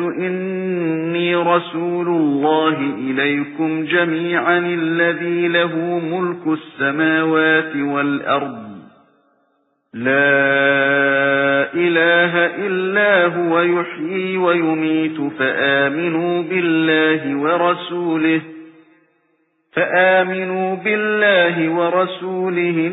إني رسول الله إليكم جميعا الذي له ملك السماوات والأرض. لا إله إلا هو يحيي ويميت فآمنوا بالله ورسوله فآمنوا بالله ورسوله